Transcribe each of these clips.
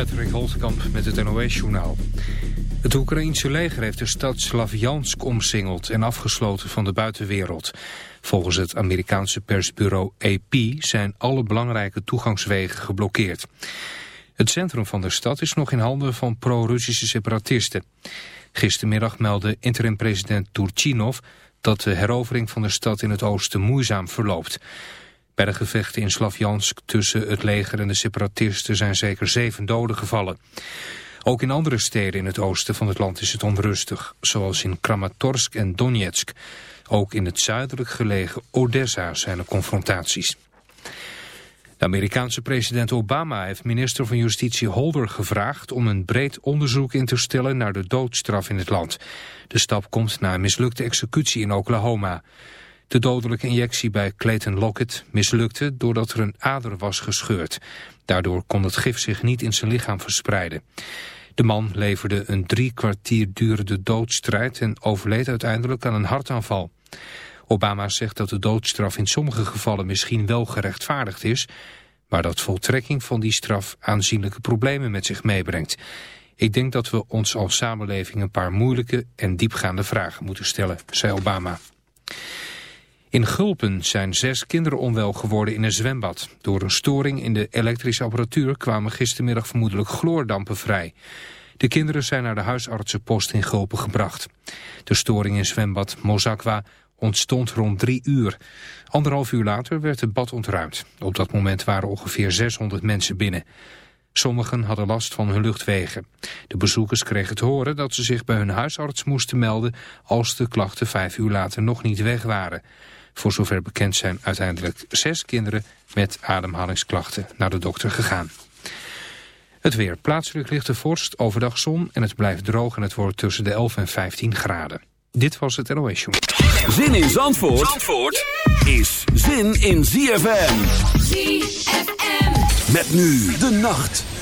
Patrick Holtkamp met het NOS-journaal. Het Oekraïense leger heeft de stad Slavjansk omsingeld en afgesloten van de buitenwereld. Volgens het Amerikaanse persbureau AP zijn alle belangrijke toegangswegen geblokkeerd. Het centrum van de stad is nog in handen van pro-Russische separatisten. Gistermiddag meldde interim-president Turchinov dat de herovering van de stad in het oosten moeizaam verloopt. Bij de gevechten in Slavjansk tussen het leger en de separatisten zijn zeker zeven doden gevallen. Ook in andere steden in het oosten van het land is het onrustig, zoals in Kramatorsk en Donetsk. Ook in het zuidelijk gelegen Odessa zijn er confrontaties. De Amerikaanse president Obama heeft minister van Justitie Holder gevraagd om een breed onderzoek in te stellen naar de doodstraf in het land. De stap komt na een mislukte executie in Oklahoma. De dodelijke injectie bij Clayton Lockett mislukte doordat er een ader was gescheurd. Daardoor kon het gif zich niet in zijn lichaam verspreiden. De man leverde een drie kwartier durende doodstrijd en overleed uiteindelijk aan een hartaanval. Obama zegt dat de doodstraf in sommige gevallen misschien wel gerechtvaardigd is, maar dat voltrekking van die straf aanzienlijke problemen met zich meebrengt. Ik denk dat we ons als samenleving een paar moeilijke en diepgaande vragen moeten stellen, zei Obama. In Gulpen zijn zes kinderen onwel geworden in een zwembad. Door een storing in de elektrische apparatuur kwamen gistermiddag vermoedelijk chloordampen vrij. De kinderen zijn naar de huisartsenpost in Gulpen gebracht. De storing in zwembad Mozakwa ontstond rond drie uur. Anderhalf uur later werd het bad ontruimd. Op dat moment waren ongeveer 600 mensen binnen. Sommigen hadden last van hun luchtwegen. De bezoekers kregen te horen dat ze zich bij hun huisarts moesten melden... als de klachten vijf uur later nog niet weg waren. Voor zover bekend zijn uiteindelijk zes kinderen met ademhalingsklachten naar de dokter gegaan. Het weer. Plaatselijk ligt de vorst, overdag zon en het blijft droog en het wordt tussen de 11 en 15 graden. Dit was het NOS Show. Zin in Zandvoort, Zandvoort is zin in ZFM. ZFM. Met nu de nacht.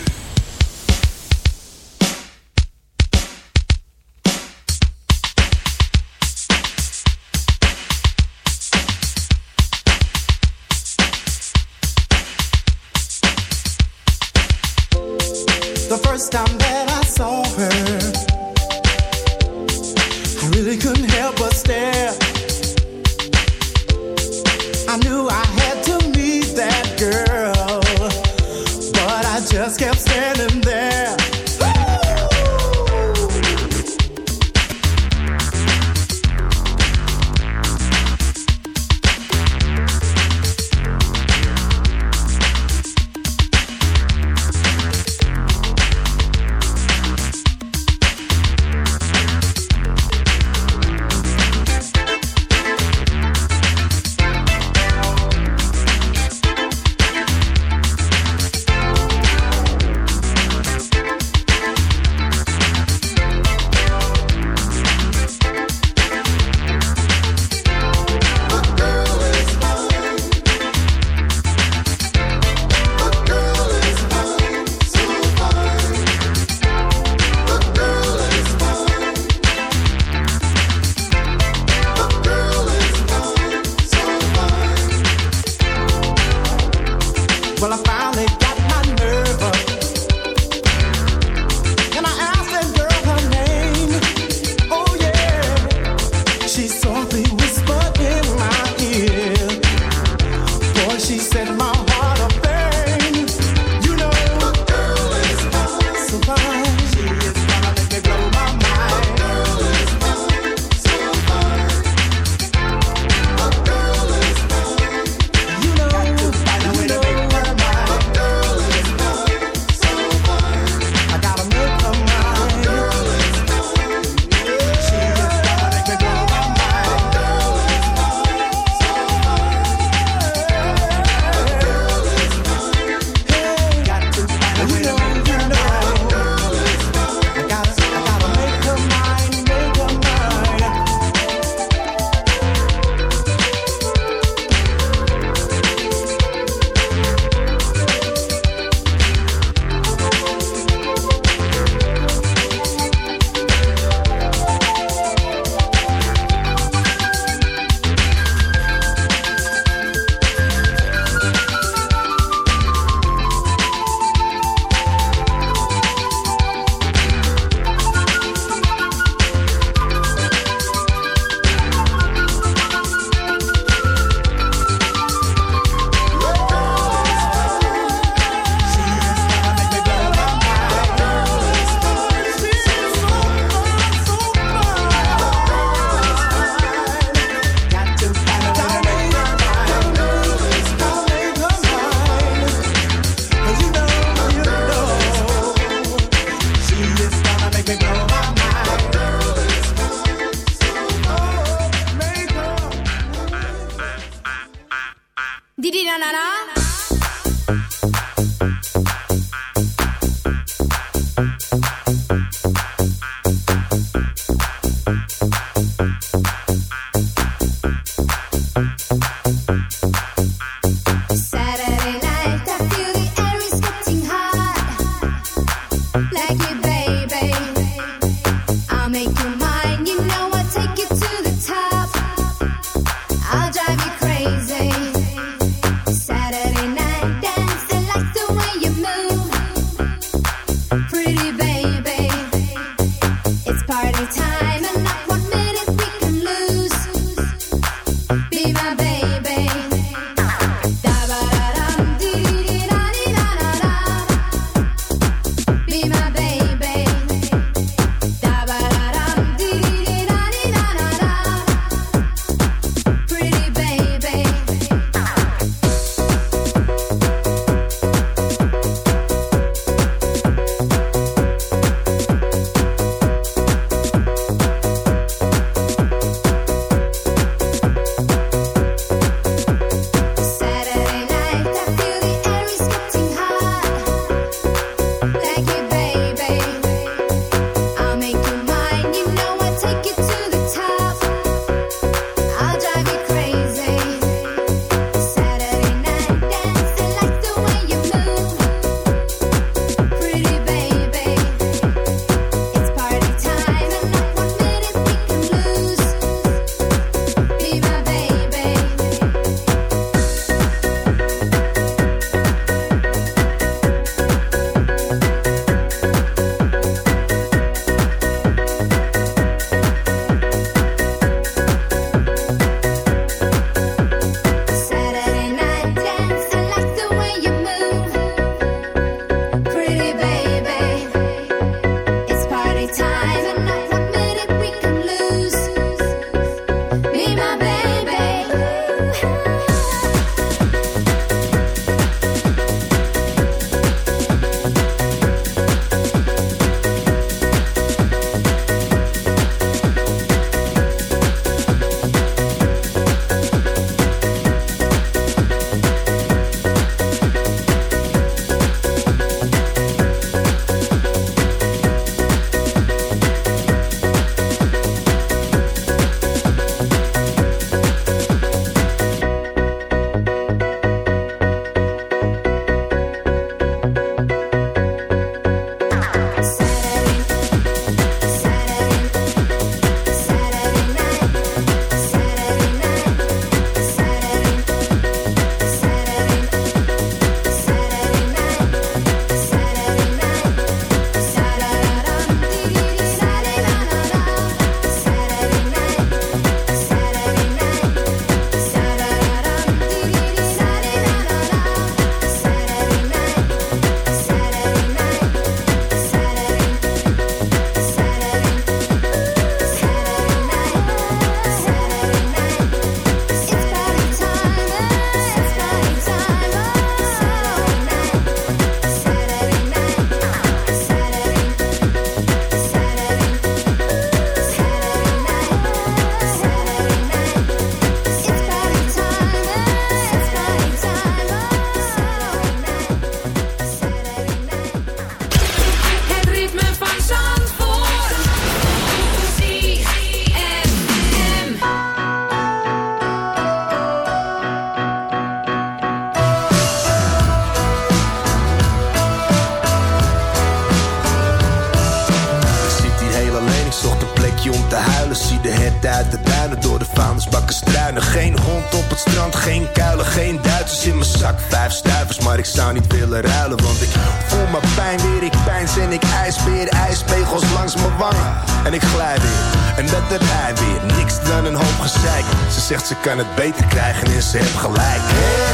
First time that I saw her, Didi na na na. kan het beter krijgen en ze hebben gelijk.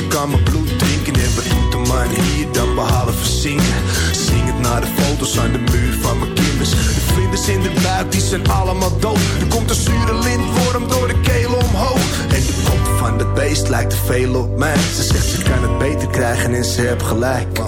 ze kan mijn bloed drinken En we moeten de man hier dan behalve zingen. Zing het naar de foto's aan de muur van mijn kinders. De vlinders in de buik, die zijn allemaal dood. Er komt een zure lintworm door de keel omhoog. En de kop van de beest lijkt te veel op mij. Ze zegt ze kan het beter krijgen en ze hebben gelijk.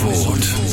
Zandvoort.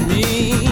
me.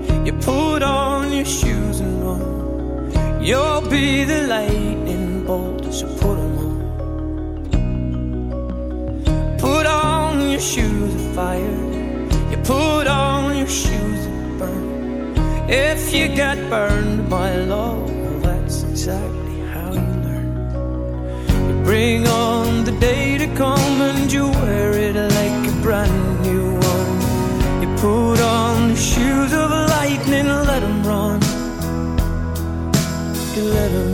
you put on your shoes and run. You'll be the lightning bolt, so put them on. Put on your shoes of fire. You put on your shoes and burn. If you get burned by love, well, that's exactly how you learn. You bring on the day to come and you wear it can let her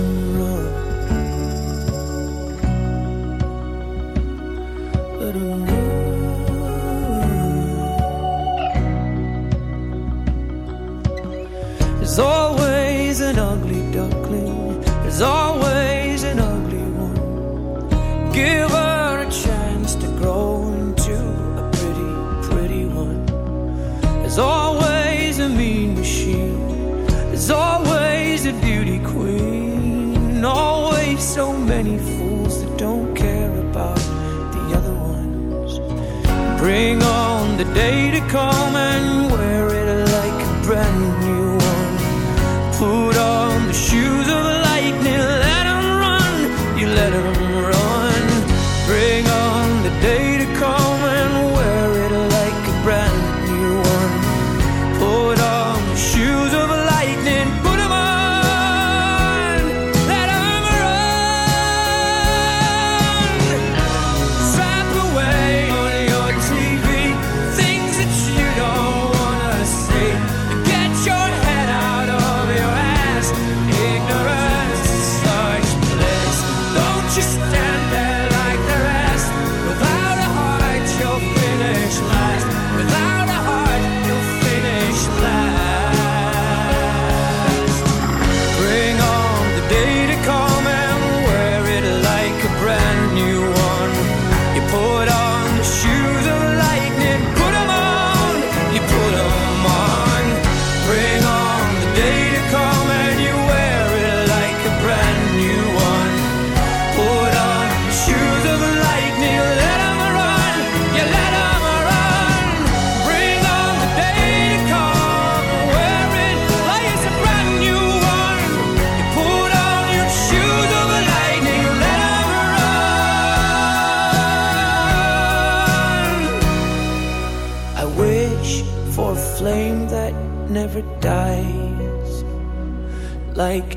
the day to come and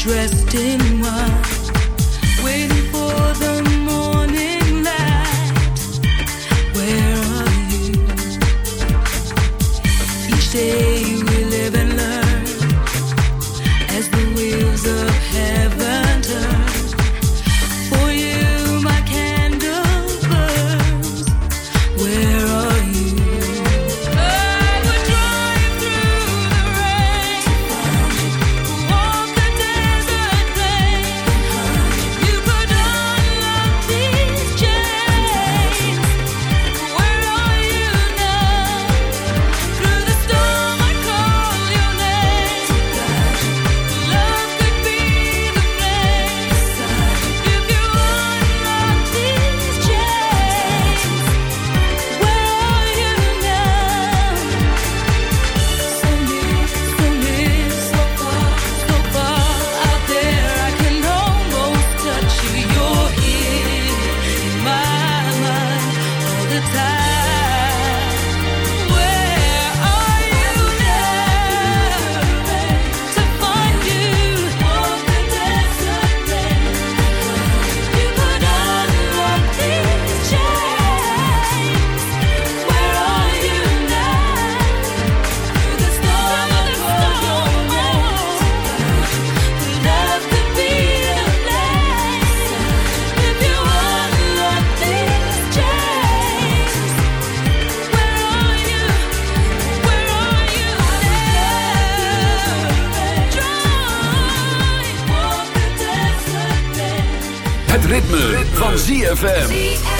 dressed in white, Het ritme, van ZFM.